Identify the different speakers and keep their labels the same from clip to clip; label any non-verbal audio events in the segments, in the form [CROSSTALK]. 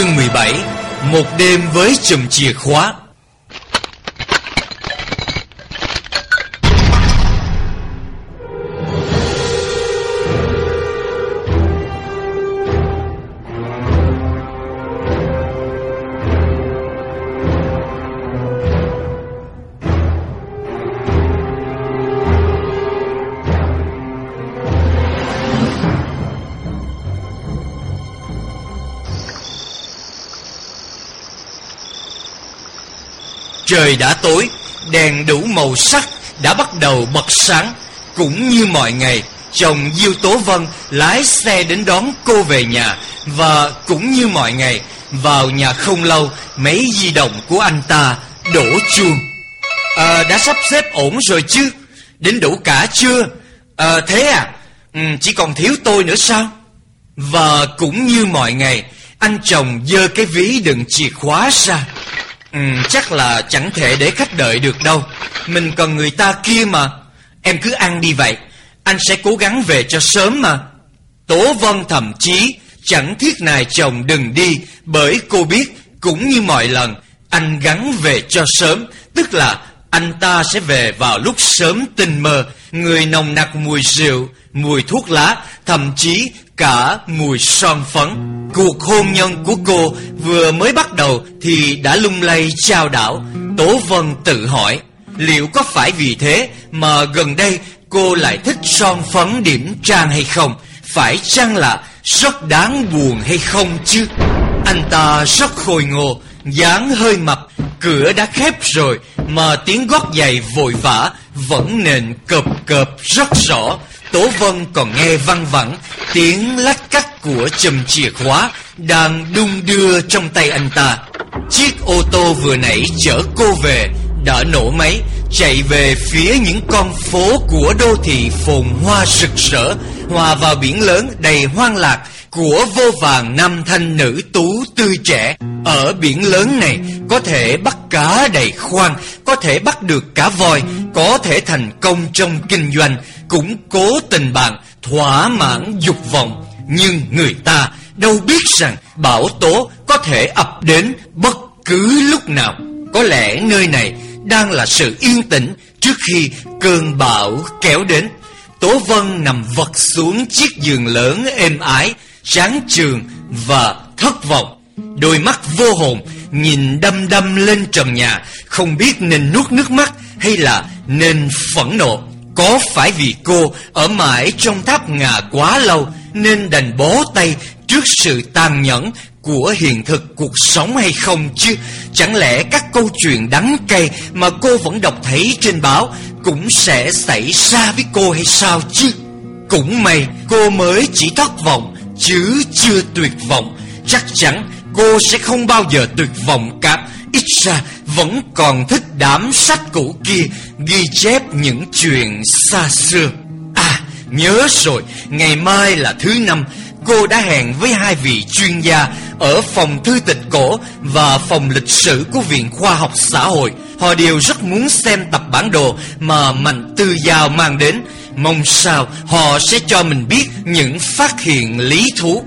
Speaker 1: Chương 17 Một đêm với chùm chìa khóa. Trời đã tối Đèn đủ màu sắc Đã bắt đầu bật sáng. Cũng như mọi ngày Chồng Diêu Tố Vân lái xe đến đón cô về nhà. Và cũng như mọi ngày Vào nhà không lâu Máy di động của anh ta đổ chuông. À, Đã sắp xếp ổn rồi chứ? Đến đủ cả chưa? À, Thế à? Ừ, Chỉ còn thiếu tôi nữa sao? Và cũng như mọi ngày Anh chồng dơ cái ví đựng chìa khóa ra. Ừ, chắc là chẳng thể để khách đợi được đâu. Mình còn người ta kia mà. Em cứ ăn đi vậy. Anh sẽ cố gắng về cho sớm mà. Tố Vân thậm chí Chẳng thiết nài chồng đừng đi Bởi cô biết cũng như mọi lần Anh gắn về cho sớm. Tức là anh ta sẽ về vào lúc sớm tinh mơ. Người nồng nặc mùi rượu Mùi thuốc lá Thậm chí cả mùi son phấn. Cuộc hôn nhân của cô vừa mới bắt đầu Thì đã lung lay trao đảo. Tố Vân tự hỏi, Liệu có phải vì thế mà gần đây cô lại thích son phấn điểm trang hay không? Phải chăng là rất đáng buồn hay không chứ? Anh ta rất khôi ngô, dáng hơi mập, Cửa đã khép rồi Mà tiếng gót giày vội vã Vẫn nền cộp cộp rất rõ. Tố Vân còn nghe văng vẳng Tiếng lách cắt của chùm chìa khóa Đang đung đưa trong tay anh ta. Chiếc ô tô vừa nãy chở cô về, Đã nổ máy, Chạy về phía những con phố của đô thị phồn hoa rực rỡ, Hòa vào biển lớn đầy hoang lạc của vô vàng nam thanh nữ tú tươi trẻ. Ở biển lớn này, có thể bắt cá đầy khoan có thể bắt được cá voi, có thể thành công trong kinh doanh, củng cố tình bạn thỏa mãn dục vọng. Nhưng người ta đâu biết rằng bão tố có thể ập đến bất cứ lúc nào. Có lẽ nơi này đang là sự yên tĩnh trước khi cơn bão kéo đến. Tố Vân nằm vật xuống chiếc giường lớn êm ái, sáng trường và thất vọng. Đôi mắt vô hồn nhìn đâm đâm lên trần nhà, Không biết nên nuốt nước mắt hay là nên phẫn nộ. Có phải vì cô ở mãi trong tháp ngà quá lâu Nên đành bó tay trước sự tàn nhẫn của hiện thực cuộc sống hay không chứ? Chẳng lẽ các câu chuyện đắng cay mà cô vẫn đọc thấy trên báo Cũng sẽ xảy ra với cô hay sao chứ? Cũng may cô mới chỉ thất vọng, chứ chưa tuyệt vọng. Chắc chắn cô sẽ không bao giờ tuyệt vọng cả. Ít ra vẫn còn thích đám sách cũ kia Ghi chép những chuyện xa xưa. À nhớ rồi, Ngày mai là thứ năm, Cô đã hẹn với hai vị chuyên gia Ở phòng thư tịch cổ Và phòng lịch sử của Viện Khoa học Xã hội. Họ đều rất muốn xem tập bản đồ Mà Mạnh Tư Giao mang đến. Mong sao họ sẽ cho mình biết những phát hiện lý thú.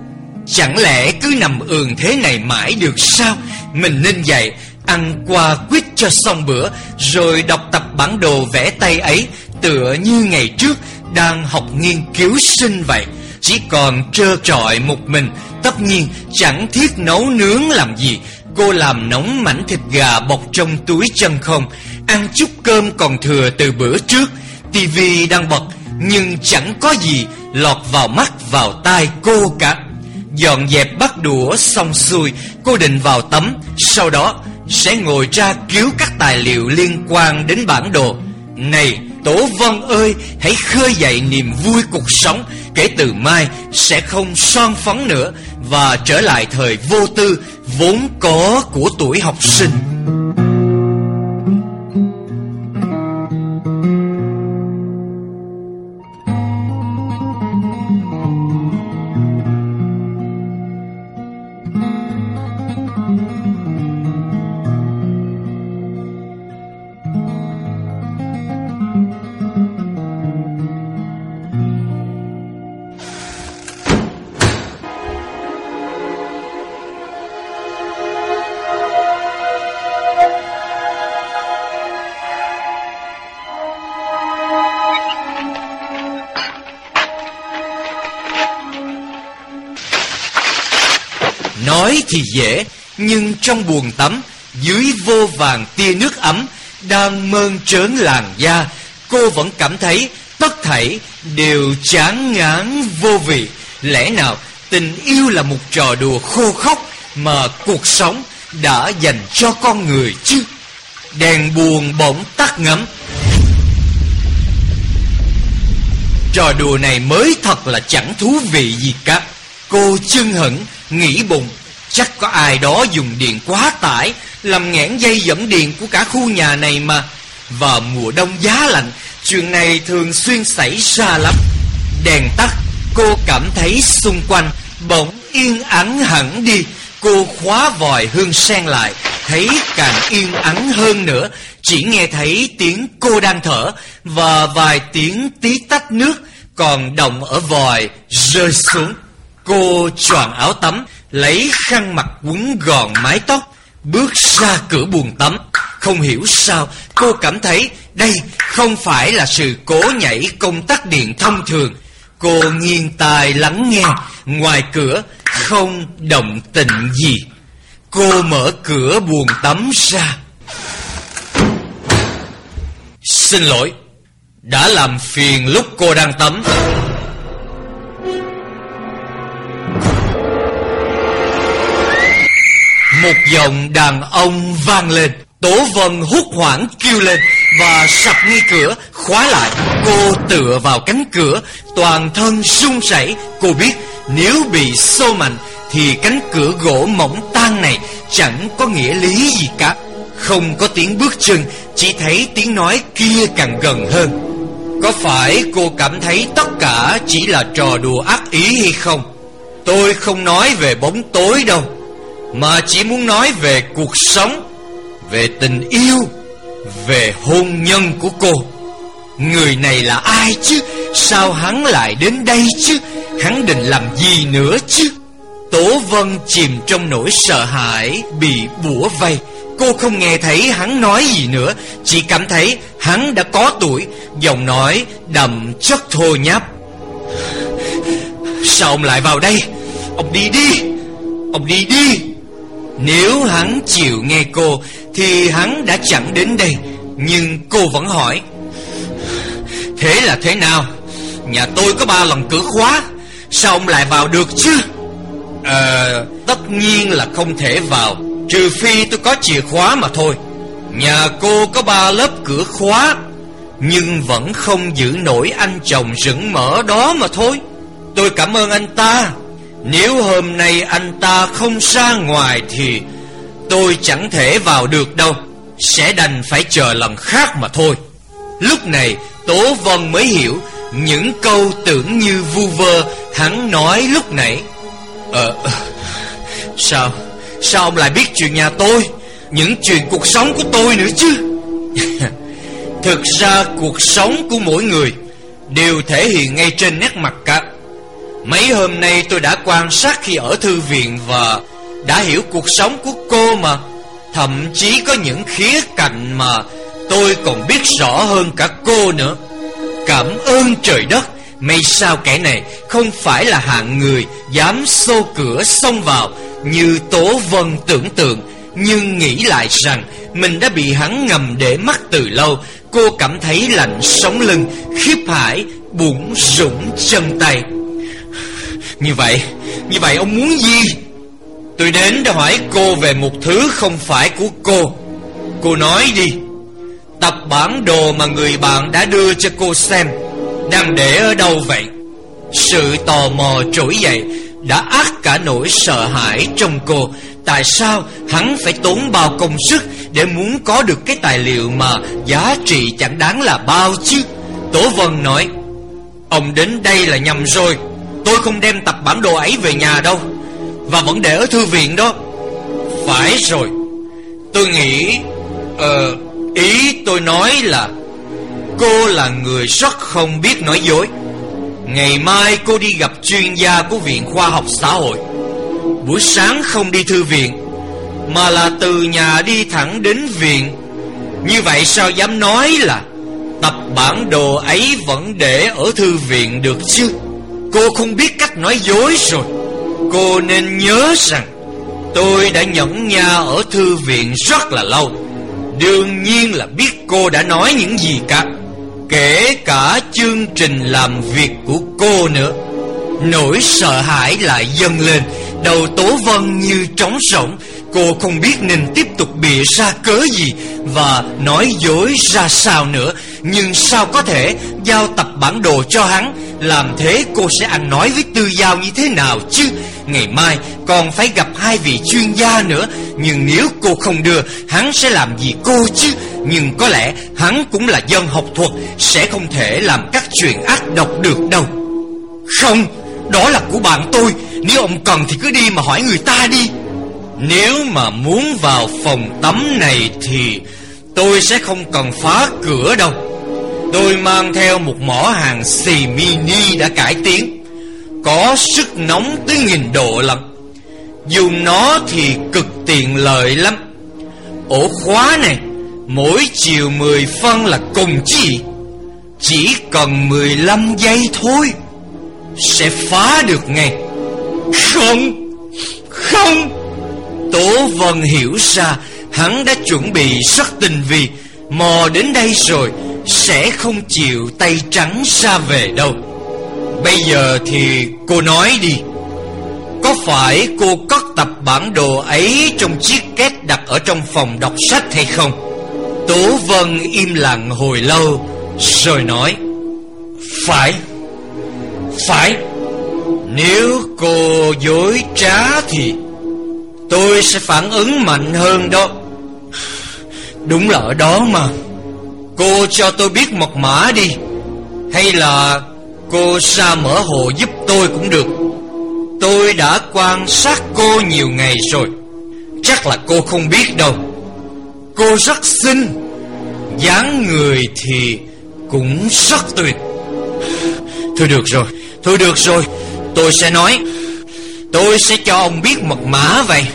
Speaker 1: Chẳng lẽ cứ nằm ườn thế này mãi được sao? Mình nên dậy Ăn qua quyết cho xong bữa, Rồi đọc tập bản đồ vẽ tay ấy, Tựa như ngày trước, Đang học nghiên cứu sinh vậy. Chỉ còn trơ trọi một mình, Tất nhiên chẳng thiết nấu nướng làm gì. Cô làm nóng mảnh thịt gà bọc trong túi chân không, Ăn chút cơm còn thừa từ bữa trước. Tivi đang bật, Nhưng chẳng có gì lọt vào mắt, vào tai cô cả. Dọn dẹp bắt đũa xong xuôi, Cô định vào tắm. Sau đó sẽ ngồi ra cứu các tài liệu liên quan đến bản đồ. Này Tổ Vân ơi, Hãy khơi dậy niềm vui cuộc sống, Kể từ mai sẽ không son phấn nữa Và trở lại thời vô tư Vốn có của tuổi học sinh. Thì dễ, Nhưng trong buồng tắm, Dưới vô vàng tia nước ấm, Đang mơn trớn làn da, Cô vẫn cảm thấy tất thảy đều chán ngán vô vị. Lẽ nào tình yêu là một trò đùa khô khốc Mà cuộc sống đã dành cho con người chứ? Đèn buồn bỗng tắt ngấm. Trò đùa này mới thật là chẳng thú vị gì cả. Cô chưng hững nghĩ bụng Chắc có ai đó dùng điện quá tải, Làm nghẽn dây dẫn điện của cả khu nhà này mà. Vào mùa đông giá lạnh, Chuyện này thường xuyên xảy ra lắm. Đèn tắt, Cô cảm thấy xung quanh Bỗng yên ắng hẳn đi. Cô khóa vòi hương sen lại, Thấy càng yên ắng hơn nữa. Chỉ nghe thấy tiếng cô đang thở Và vài tiếng tí tách nước Còn động ở vòi rơi xuống. Cô choàng áo tắm Lấy khăn mặt quấn gòn mái tóc, Bước ra cửa buồng tắm. Không hiểu sao, cô cảm thấy Đây không phải là sự cố nhảy công tắc điện thông thường. Cô nghiêng tai lắng nghe, Ngoài cửa không động tĩnh gì. Cô mở cửa buồng tắm ra. Xin lỗi, Đã làm phiền lúc cô đang tắm. Một giọng đàn ông vang lên, Tố Vân hút hoảng kêu lên Và sập ngay cửa, khóa lại. Cô tựa vào cánh cửa, Toàn thân run rẩy. Cô biết nếu bị xô mạnh Thì cánh cửa gỗ mỏng tan này Chẳng có nghĩa lý gì cả. Không có tiếng bước chân, Chỉ thấy tiếng nói kia càng gần hơn. Có phải cô cảm thấy tất cả Chỉ là trò đùa ác ý hay không? Tôi không nói về bóng tối đâu. Mà chỉ muốn nói về cuộc sống, Về tình yêu, Về hôn nhân của cô. Người này là ai chứ? Sao hắn lại đến đây chứ? Hắn định làm gì nữa chứ? Tố Vân chìm trong nỗi sợ hãi, Bị bủa vây. Cô không nghe thấy hắn nói gì nữa, Chỉ cảm thấy hắn đã có tuổi. Giọng nói đậm chất thô nháp. Sao ông lại vào đây? Ông đi đi! Ông đi đi! Nếu hắn chịu nghe cô, Thì hắn đã chẳng đến đây. Nhưng cô vẫn hỏi, Thế là thế nào? Nhà tôi có ba lần cửa khóa, Sao ông lại vào được chứ? Ờ Tất nhiên là không thể vào, Trừ phi tôi có chìa khóa mà thôi. Nhà cô có ba lớp cửa khóa, Nhưng vẫn không giữ nổi anh chồng rững mở đó mà thôi. Tôi cảm ơn anh ta. Nếu hôm nay anh ta không ra ngoài thì Tôi chẳng thể vào được đâu. Sẽ đành phải chờ lần khác mà thôi. Lúc này, Tố Vân mới hiểu Những câu tưởng như vu vơ. Hắn nói lúc nãy Ờ [LAUGHS] Sao Sao ông lại biết chuyện nhà tôi? Những chuyện cuộc sống của tôi nữa chứ? [LAUGHS] Thực ra, cuộc sống của mỗi người Đều thể hiện ngay trên nét mặt cả. Mấy hôm nay tôi đã quan sát khi ở thư viện Và đã hiểu cuộc sống của cô mà. Thậm chí có những khía cạnh mà Tôi còn biết rõ hơn cả cô nữa. Cảm ơn trời đất May sao kẻ này không phải là hạng người Dám xô cửa xông vào Như Tố Vân tưởng tượng. Nhưng nghĩ lại rằng Mình đã bị hắn ngầm để mắt từ lâu Cô cảm thấy lạnh sống lưng Khiếp hải, Bụng rủng chân tay. Như vậy Như vậy ông muốn gì? Tôi đến để hỏi cô về một thứ không phải của cô. Cô nói đi. Tập bản đồ mà người bạn đã đưa cho cô xem. Đang để ở đâu vậy? Sự tò mò trỗi dậy, Đã ác cả nỗi sợ hãi trong cô. Tại sao hắn phải tốn bao công sức Để muốn có được cái tài liệu mà Giá trị chẳng đáng là bao chứ? Tố Vân nói, Ông đến đây là nhầm rồi. Tôi không đem tập bản đồ ấy về nhà đâu. Và vẫn để ở thư viện đó. Phải rồi. Tôi nghĩ Ờ Ý tôi nói là Cô là người rất không biết nói dối. Ngày mai cô đi gặp chuyên gia của Viện Khoa học Xã hội. Buổi sáng không đi thư viện, Mà là từ nhà đi thẳng đến viện. Như vậy sao dám nói là Tập bản đồ ấy vẫn để ở thư viện được chứ? Cô không biết cách nói dối rồi. Cô nên nhớ rằng, Tôi đã nhẫn nha ở thư viện rất là lâu. Đương nhiên là biết cô đã nói những gì cả, Kể cả chương trình làm việc của cô nữa. Nỗi sợ hãi lại dâng lên, Đầu Tố Vân như trống rỗng. Cô không biết nên tiếp tục bịa ra cớ gì Và nói dối ra sao nữa. Nhưng sao có thể giao tập bản đồ cho hắn? Làm thế cô sẽ ăn nói với Tư Giao như thế nào chứ? Ngày mai còn phải gặp hai vị chuyên gia nữa. Nhưng nếu cô không đưa, Hắn sẽ làm gì cô chứ? Nhưng có lẽ hắn cũng là dân học thuật, Sẽ không thể làm các chuyện ác độc được đâu. Không, Đó là của bạn tôi. Nếu ông cần thì cứ đi mà hỏi người ta đi. Nếu mà muốn vào phòng tắm này thì Tôi sẽ không cần phá cửa đâu. Tôi mang theo một mỏ hàng xì mini đã cải tiến. Có sức nóng tới nghìn độ lận. Dùng nó thì cực tiện lợi lắm. Ổ khóa này, Mỗi chiều 10 phân là cùng chi? Chỉ cần 15 giây thôi, Sẽ phá được ngay. Không Không. Tố Vân hiểu ra, Hắn đã chuẩn bị rất tình vì Mò đến đây rồi sẽ không chịu tay trắng ra về đâu. Bây giờ thì cô nói đi, Có phải cô cất tập bản đồ ấy Trong chiếc két đặt ở trong phòng đọc sách hay không? Tố Vân im lặng hồi lâu, Rồi nói, Phải Phải. Nếu cô dối trá thì Tôi sẽ phản ứng mạnh hơn đó. [LAUGHS] Đúng là ở đó mà. Cô cho tôi biết mật mã đi. Hay là Cô ra mở hồ giúp tôi cũng được. Tôi đã quan sát cô nhiều ngày rồi. Chắc là cô không biết đâu. Cô rất xinh. dáng người thì cũng rất tuyệt. Thôi được rồi, Thôi được rồi. Tôi sẽ nói. Tôi sẽ cho ông biết mật mã vậy.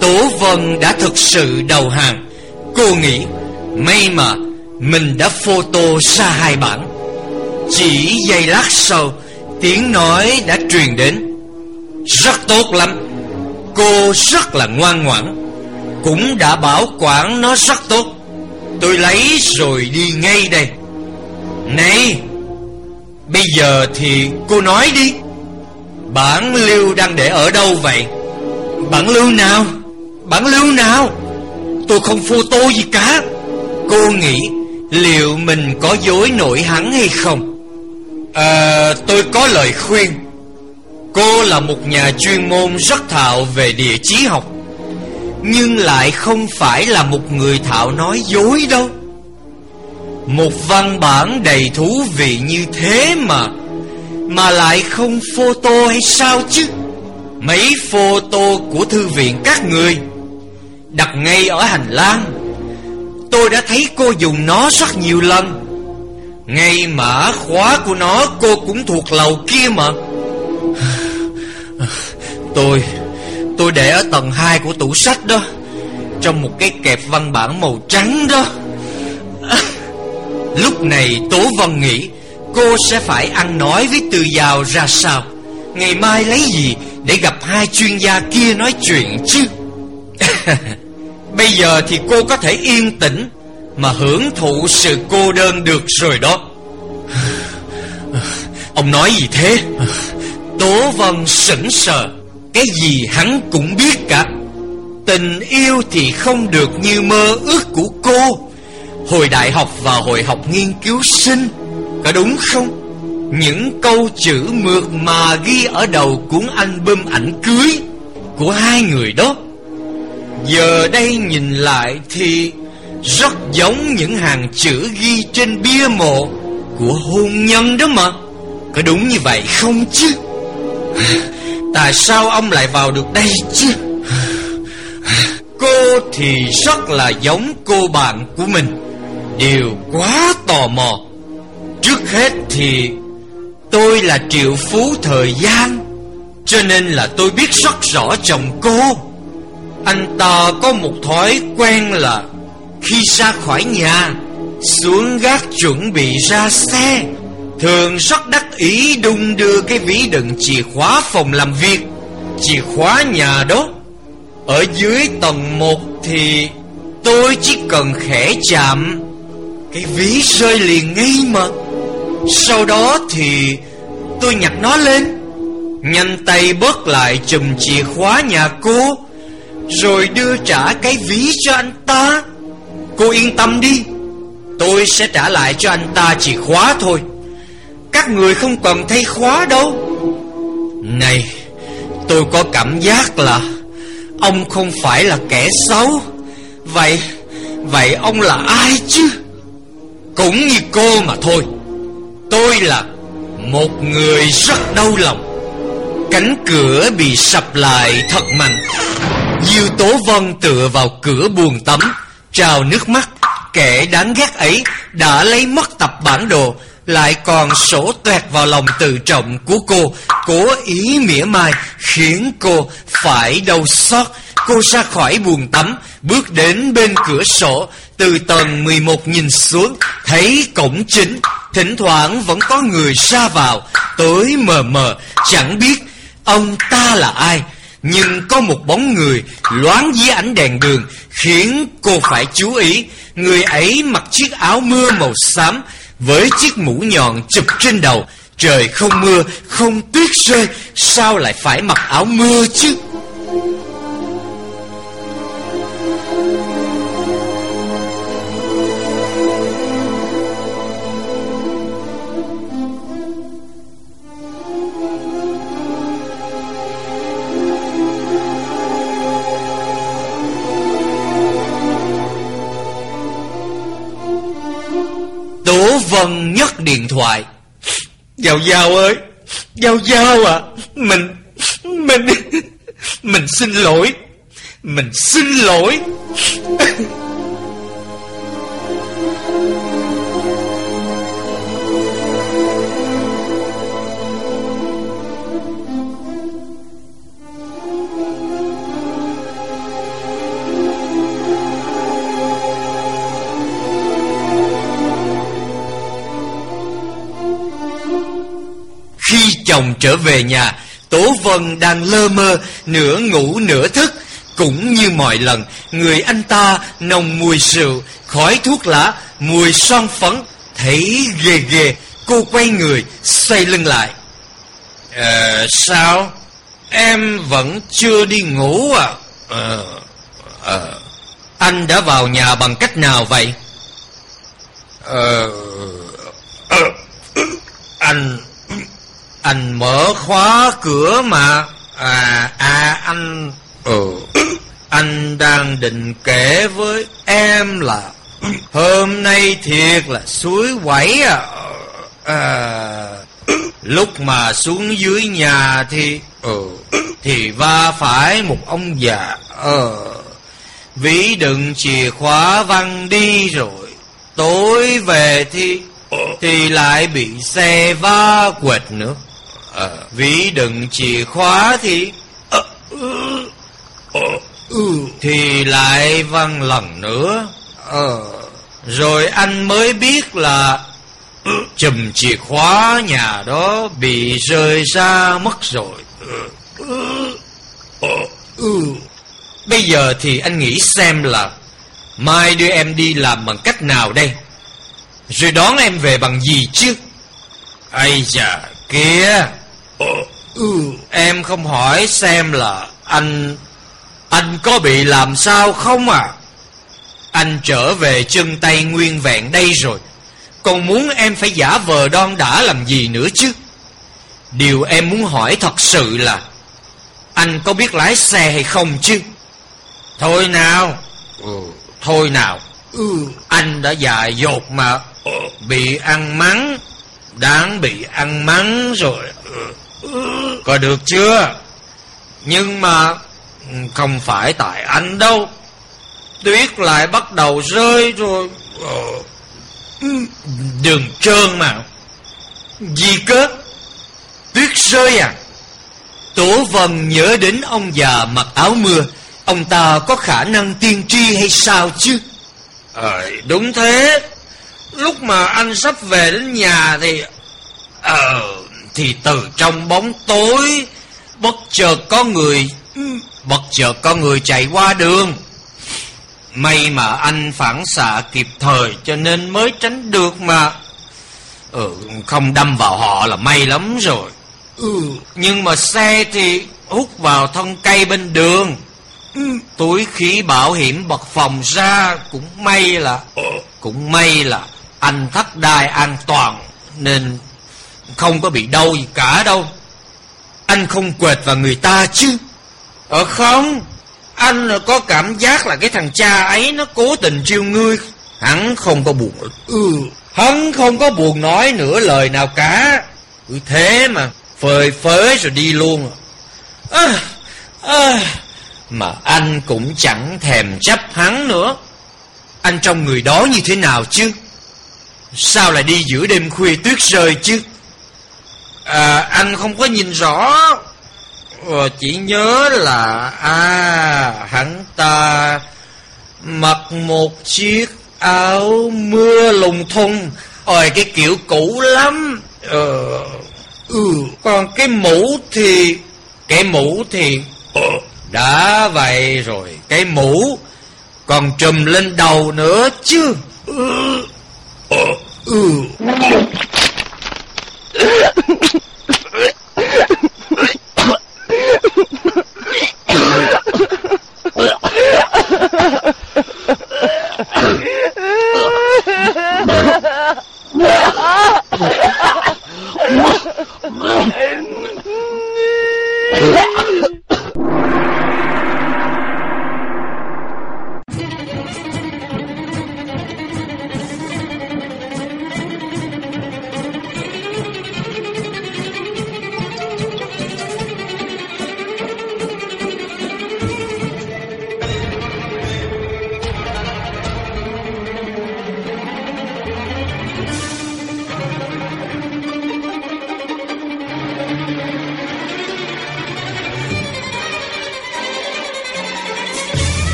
Speaker 1: Tố Vân đã thực sự đầu hàng. Cô nghĩ May mà Mình đã photo ra hai bản. Chỉ giây lát sau, Tiếng nói đã truyền đến. Rất tốt lắm. Cô rất là ngoan ngoãn. Cũng đã bảo quản nó rất tốt. Tôi lấy rồi đi ngay đây. Này, Bây giờ thì cô nói đi. Bản lưu đang để ở đâu vậy? Bản lưu nào? Bản lưu nào? Tôi không photo gì cả. Cô nghĩ Liệu mình có dối nổi hắn hay không? À, tôi có lời khuyên. Cô là một nhà chuyên môn rất thạo về địa chí học Nhưng lại không phải là một người thạo nói dối đâu. Một văn bản đầy thú vị như thế mà Mà lại không photo hay sao chứ? Mấy photo của thư viện các người Đặt ngay ở hành lang. Tôi đã thấy cô dùng nó rất nhiều lần. Ngay mã khóa của nó, cô cũng thuộc lầu kia mà. Tôi Tôi để ở tầng 2 của tủ sách đó, Trong một cái kẹp văn bản màu trắng đó. Lúc này Tố Vân nghĩ Cô sẽ phải ăn nói với Từ giàu ra sao? Ngày mai lấy gì Để gặp hai chuyên gia kia nói chuyện chứ? [LAUGHS] Bây giờ thì cô có thể yên tĩnh mà hưởng thụ sự cô đơn được rồi đó. Ông nói gì thế? Tố Vân sững sờ. Cái gì hắn cũng biết cả. Tình yêu thì không được như mơ ước của cô. Hồi đại học và hồi học nghiên cứu sinh, Có đúng không? Những câu chữ mượt mà ghi ở đầu cuốn album ảnh cưới Của hai người đó. Giờ đây nhìn lại thì rất giống những hàng chữ ghi trên bia mộ Của hôn nhân đó mà. Có đúng như vậy không chứ? Tại sao ông lại vào được đây chứ? Cô thì rất là giống cô bạn của mình. Điều quá tò mò. Trước hết thì Tôi là triệu phú thời gian, Cho nên là tôi biết rất rõ chồng cô. Anh ta có một thói quen là khi ra khỏi nhà, Xuống gác chuẩn bị ra xe. Thường rất đắc ý đung đưa cái ví đựng chìa khóa phòng làm việc. Chìa khóa nhà đó, Ở dưới tầng 1 thì tôi chỉ cần khẽ chạm, Cái ví rơi liền ngay mà. Sau đó thì tôi nhặt nó lên, Nhanh tay bớt lại chùm chìa khóa nhà cô. Rồi đưa trả cái ví cho anh ta. Cô yên tâm đi. Tôi sẽ trả lại cho anh ta chìa khóa thôi. Các người không cần thay khóa đâu. Này, Tôi có cảm giác là Ông không phải là kẻ xấu. Vậy Vậy ông là ai chứ? Cũng như cô mà thôi. Tôi là Một người rất đau lòng. Cánh cửa bị sập lại thật mạnh. Diêu Tố Vân tựa vào cửa buồn tắm Trào nước mắt. Kẻ đáng ghét ấy đã lấy mất tập bản đồ, Lại còn sổ toẹt vào lòng tự trọng của cô. Cố ý mỉa mai Khiến cô phải đau xót. Cô ra khỏi buồn tắm, Bước đến bên cửa sổ. Từ tầng 11 nhìn xuống, Thấy cổng chính. Thỉnh thoảng vẫn có người ra vào Tối mờ mờ, Chẳng biết ông ta là ai. Nhưng có một bóng người Loáng dưới ánh đèn đường Khiến cô phải chú ý. Người ấy mặc chiếc áo mưa màu xám Với chiếc mũ nhọn chụp trên đầu. Trời không mưa, không tuyết rơi Sao lại phải mặc áo mưa chứ? Tố Vân nhất điện thoại. Giao Giao ơi, Giao Giao à. Mình Mình Mình xin lỗi. Mình xin lỗi. Trở về nhà Tố Vân đang lơ mơ Nửa ngủ nửa thức. Cũng như mọi lần Người anh ta nồng mùi rượu Khói thuốc lá Mùi son phấn Thấy ghê ghê. Cô quay người Xoay lưng lại. Ờ sao? Em vẫn chưa đi ngủ à? Ờ Ờ. Anh đã vào nhà bằng cách nào vậy? Ờ ờ, ờ Anh anh mở khóa cửa mà. À à anh Ừ. Anh đang định kể với em là Hôm nay thiệt là suối quẩy à, à Lúc mà xuống dưới nhà thì ừ, Thì va phải một ông già. Ờ Ví đựng chìa khóa văng đi rồi. Tối về thì Thì lại bị xe va quệt nữa ví đựng chìa khóa thì à, ừ, ừ, thì lại văng lần nữa. Rồi anh mới biết là chùm chìa khóa nhà đó bị rơi ra mất rồi. Bây giờ thì anh nghĩ xem là mai đưa em đi làm bằng cách nào đây? Rồi đón em về bằng gì chứ? Ây chà kia ừ, em không hỏi xem là anh anh có bị làm sao không à? Anh trở về chân tay nguyên vẹn đây rồi. Còn muốn em phải giả vờ đon đã làm gì nữa chứ? Điều em muốn hỏi thật sự là anh có biết lái xe hay không chứ? Thôi nào. Ừ, thôi nào. Ừ, anh đã già dột mà. Bị ăn mắng. Đáng bị ăn mắng rồi có được chưa? Nhưng mà không phải tại anh đâu. Tuyết lại bắt đầu rơi rồi. Ờ, đường trơn mà. Gì cơ? Tuyết rơi à? Tổ vần nhớ đến ông già mặc áo mưa. Ông ta có khả năng tiên tri hay sao chứ? Ờ đúng thế. Lúc mà anh sắp về đến nhà thì Ờ thì từ trong bóng tối Bất chợt có người Bất chợt có người chạy qua đường. May mà anh phản xạ kịp thời Cho nên mới tránh được mà. Ừ không đâm vào họ là may lắm rồi. Ừ Nhưng mà xe thì hút vào thân cây bên đường. Ừ, Túi khí bảo hiểm bật phòng ra Cũng may là Cũng may là anh thắt đai an toàn Nên không có bị đau gì cả đâu. Anh không quệt vào người ta chứ? Ờ không. Anh có cảm giác là cái thằng cha ấy Nó cố tình chiêu ngươi. Hắn không có buồn. Ừ Hắn không có buồn nói nửa lời nào cả. Ừ thế mà Phơi phới rồi đi luôn. À, à, Mà anh cũng chẳng thèm chấp hắn nữa. Anh trong người đó như thế nào chứ? Sao lại đi giữa đêm khuya tuyết rơi chứ? À, Anh không có nhìn rõ. Ờ, Chỉ nhớ là À hắn ta Mặc một chiếc áo mưa lùng thùng. Ôi cái kiểu cũ lắm. Ờ Ừ Còn cái mũ thì Cái mũ thì ờ, Đã vậy rồi. Cái mũ Còn trùm lên đầu nữa chứ. Ừ ờ, Ừ.
Speaker 2: Mm-hmm.